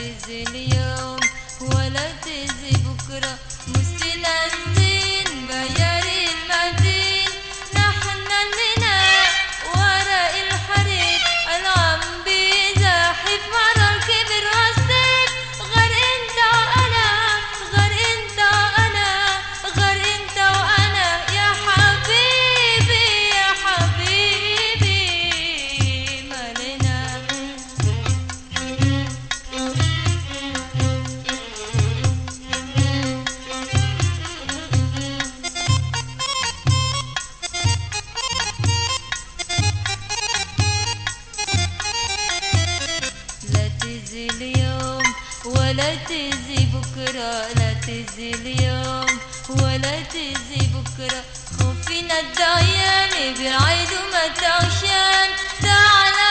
Brasileiro. ولا تزي بكرة لا تزي اليوم ولا تزي بكرة. خوفي ندعيان بعيد ما تعشان تعالى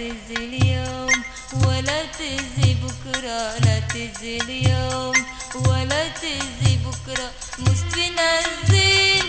تزي اليوم ولا تزي بكرة لا اليوم ولا بكرة مستنزل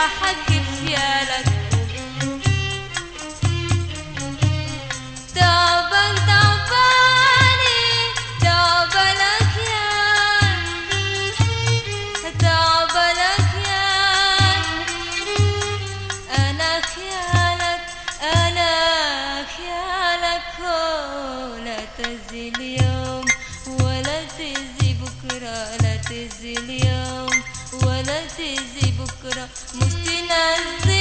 واحد أنا خيالك أنا خيالك. لا اليوم ولا تزي بكرة لا تزي اليوم Mustina. Zee.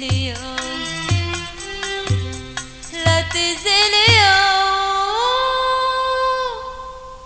geliyor.